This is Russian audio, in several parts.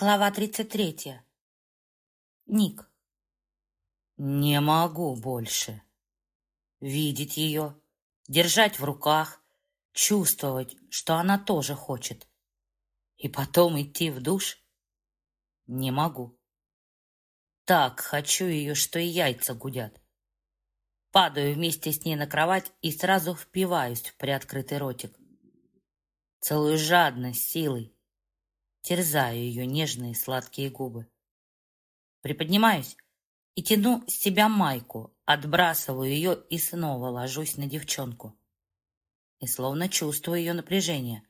Глава 33. Ник. Не могу больше. Видеть ее, держать в руках, чувствовать, что она тоже хочет. И потом идти в душ? Не могу. Так хочу ее, что и яйца гудят. Падаю вместе с ней на кровать и сразу впиваюсь в приоткрытый ротик. Целую жадно, силой, терзаю ее нежные сладкие губы. Приподнимаюсь и тяну с себя майку, отбрасываю ее и снова ложусь на девчонку. И словно чувствую ее напряжение.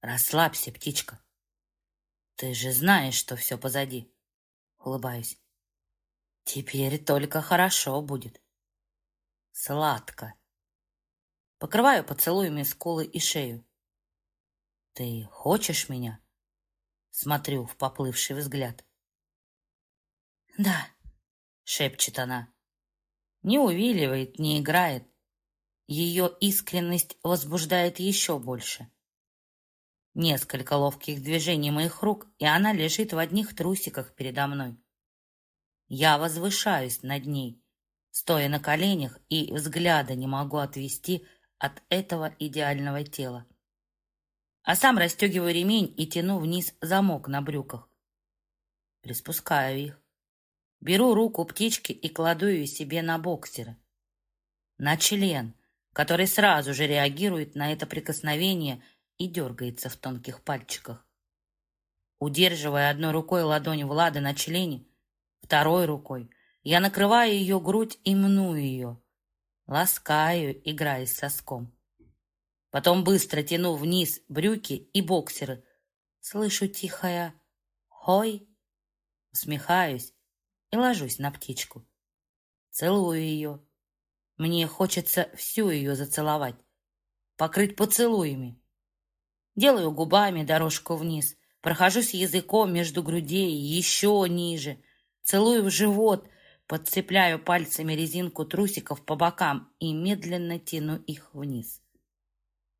Расслабься, птичка. Ты же знаешь, что все позади. Улыбаюсь. Теперь только хорошо будет. Сладко. Покрываю поцелуями скулы и шею. «Ты хочешь меня?» Смотрю в поплывший взгляд. «Да», — шепчет она. Не увиливает, не играет. Ее искренность возбуждает еще больше. Несколько ловких движений моих рук, и она лежит в одних трусиках передо мной. Я возвышаюсь над ней, стоя на коленях, и взгляда не могу отвести от этого идеального тела а сам расстегиваю ремень и тяну вниз замок на брюках. Приспускаю их. Беру руку птички и кладу ее себе на боксеры. На член, который сразу же реагирует на это прикосновение и дергается в тонких пальчиках. Удерживая одной рукой ладонь Влады на члене, второй рукой я накрываю ее грудь и мну ее, ласкаю, играя с соском. Потом быстро тяну вниз брюки и боксеры. Слышу тихое «Хой!» Усмехаюсь и ложусь на птичку. Целую ее. Мне хочется всю ее зацеловать, покрыть поцелуями. Делаю губами дорожку вниз, прохожусь языком между грудей, еще ниже, целую в живот, подцепляю пальцами резинку трусиков по бокам и медленно тяну их вниз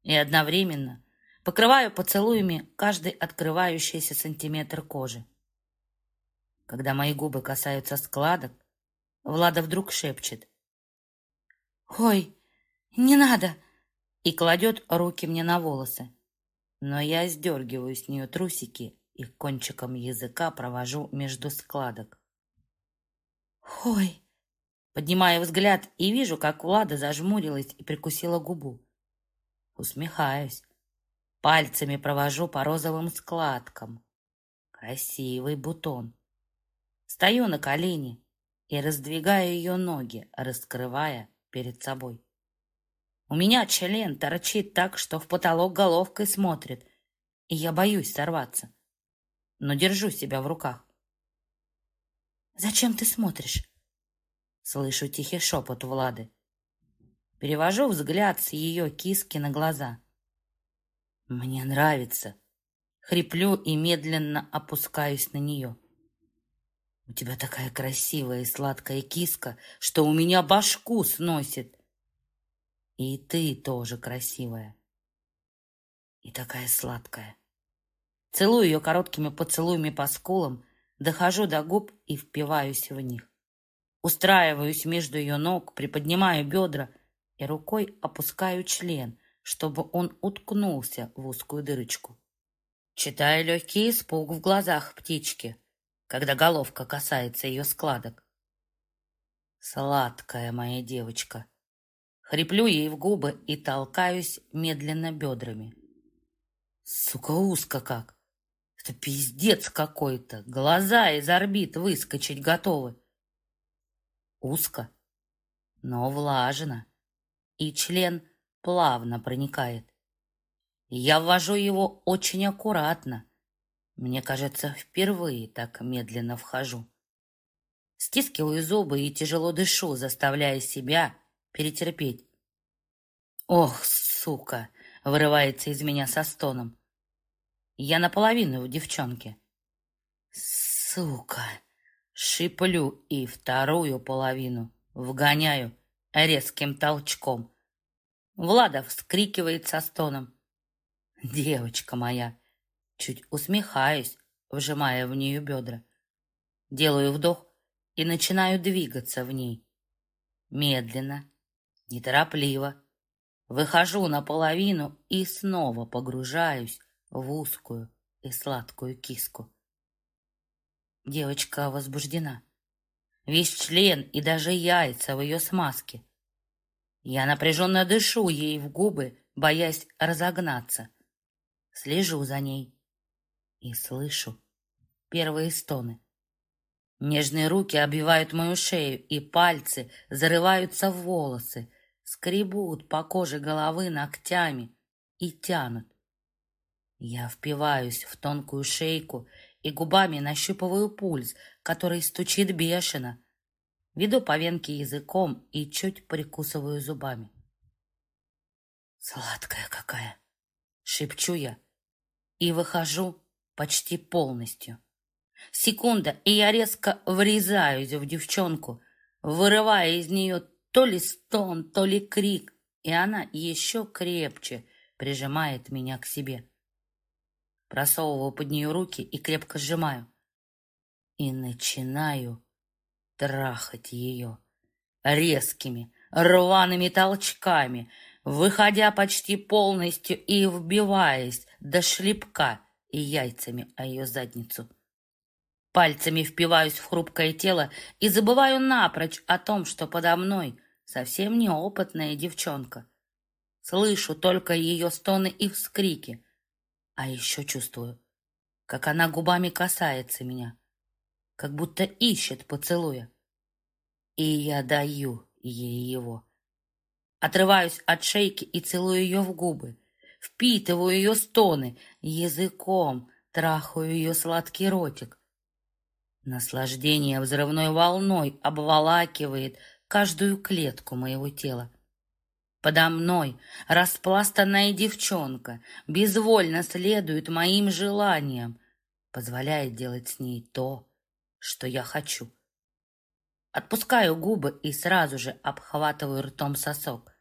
и одновременно покрываю поцелуями каждый открывающийся сантиметр кожи. Когда мои губы касаются складок, Влада вдруг шепчет. «Ой, не надо!» и кладет руки мне на волосы. Но я сдергиваю с нее трусики и кончиком языка провожу между складок. «Ой!» Поднимаю взгляд и вижу, как Влада зажмурилась и прикусила губу. Усмехаюсь. Пальцами провожу по розовым складкам. Красивый бутон. Стою на колени и раздвигаю ее ноги, раскрывая перед собой. У меня член торчит так, что в потолок головкой смотрит, и я боюсь сорваться, но держу себя в руках. «Зачем ты смотришь?» Слышу тихий шепот Влады. Перевожу взгляд с ее киски на глаза. Мне нравится. Хриплю и медленно опускаюсь на нее. У тебя такая красивая и сладкая киска, что у меня башку сносит. И ты тоже красивая. И такая сладкая. Целую ее короткими поцелуями по скулам, дохожу до губ и впиваюсь в них. Устраиваюсь между ее ног, приподнимаю бедра — и рукой опускаю член, чтобы он уткнулся в узкую дырочку. Читаю легкий испуг в глазах птички, когда головка касается ее складок. Сладкая моя девочка. Хриплю ей в губы и толкаюсь медленно бедрами. Сука, узко как. Это пиздец какой-то. Глаза из орбит выскочить готовы. Узко, но влажно и член плавно проникает. Я ввожу его очень аккуратно. Мне кажется, впервые так медленно вхожу. Стискиваю зубы и тяжело дышу, заставляя себя перетерпеть. «Ох, сука!» — вырывается из меня со стоном. Я наполовину в девчонке. «Сука!» — шиплю и вторую половину вгоняю резким толчком. Влада вскрикивает со стоном. «Девочка моя!» Чуть усмехаюсь, вжимая в нее бедра. Делаю вдох и начинаю двигаться в ней. Медленно, неторопливо. Выхожу наполовину и снова погружаюсь в узкую и сладкую киску. Девочка возбуждена. Весь член и даже яйца в ее смазке. Я напряженно дышу ей в губы, боясь разогнаться. Слежу за ней и слышу первые стоны. Нежные руки обвивают мою шею, и пальцы зарываются в волосы, скребут по коже головы ногтями и тянут. Я впиваюсь в тонкую шейку и губами нащупываю пульс, который стучит бешено. Веду по венке языком и чуть прикусываю зубами. «Сладкая какая!» — шепчу я и выхожу почти полностью. Секунда, и я резко врезаюсь в девчонку, вырывая из нее то ли стон, то ли крик, и она еще крепче прижимает меня к себе. Просовываю под нее руки и крепко сжимаю. И начинаю трахать ее резкими, рваными толчками, выходя почти полностью и вбиваясь до шлепка и яйцами о ее задницу. Пальцами впиваюсь в хрупкое тело и забываю напрочь о том, что подо мной совсем неопытная девчонка. Слышу только ее стоны и вскрики, а еще чувствую, как она губами касается меня, как будто ищет поцелуя. И я даю ей его. Отрываюсь от шейки и целую ее в губы, впитываю ее стоны, языком трахаю ее сладкий ротик. Наслаждение взрывной волной обволакивает каждую клетку моего тела. Подо мной распластанная девчонка безвольно следует моим желаниям, позволяет делать с ней то, что я хочу. Отпускаю губы и сразу же обхватываю ртом сосок.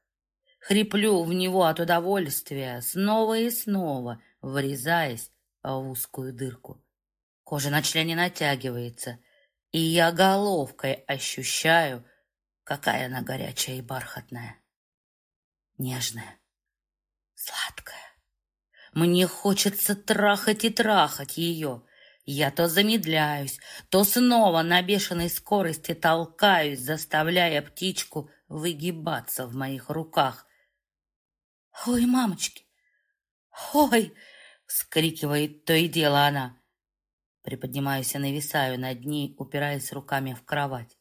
Хриплю в него от удовольствия, снова и снова врезаясь в узкую дырку. Кожа на члене натягивается, и я головкой ощущаю, какая она горячая и бархатная нежная, сладкая. Мне хочется трахать и трахать ее. Я то замедляюсь, то снова на бешеной скорости толкаюсь, заставляя птичку выгибаться в моих руках. «Ой, мамочки! Ой!» — вскрикивает то и дело она. Приподнимаюсь и нависаю над ней, упираясь руками в кровать.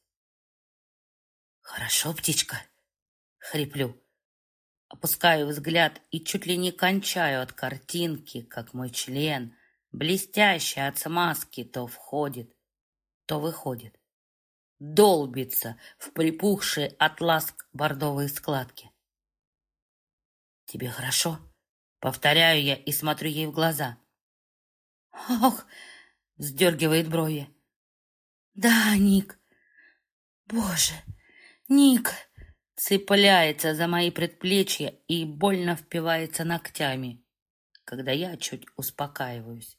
«Хорошо, птичка!» — хриплю. Опускаю взгляд и чуть ли не кончаю от картинки, как мой член, блестящий от смазки, то входит, то выходит. Долбится в припухшие от ласк бордовые складки. «Тебе хорошо?» Повторяю я и смотрю ей в глаза. «Ох!» — сдергивает брови. «Да, Ник. Боже, Ник!» цепляется за мои предплечья и больно впивается ногтями, когда я чуть успокаиваюсь.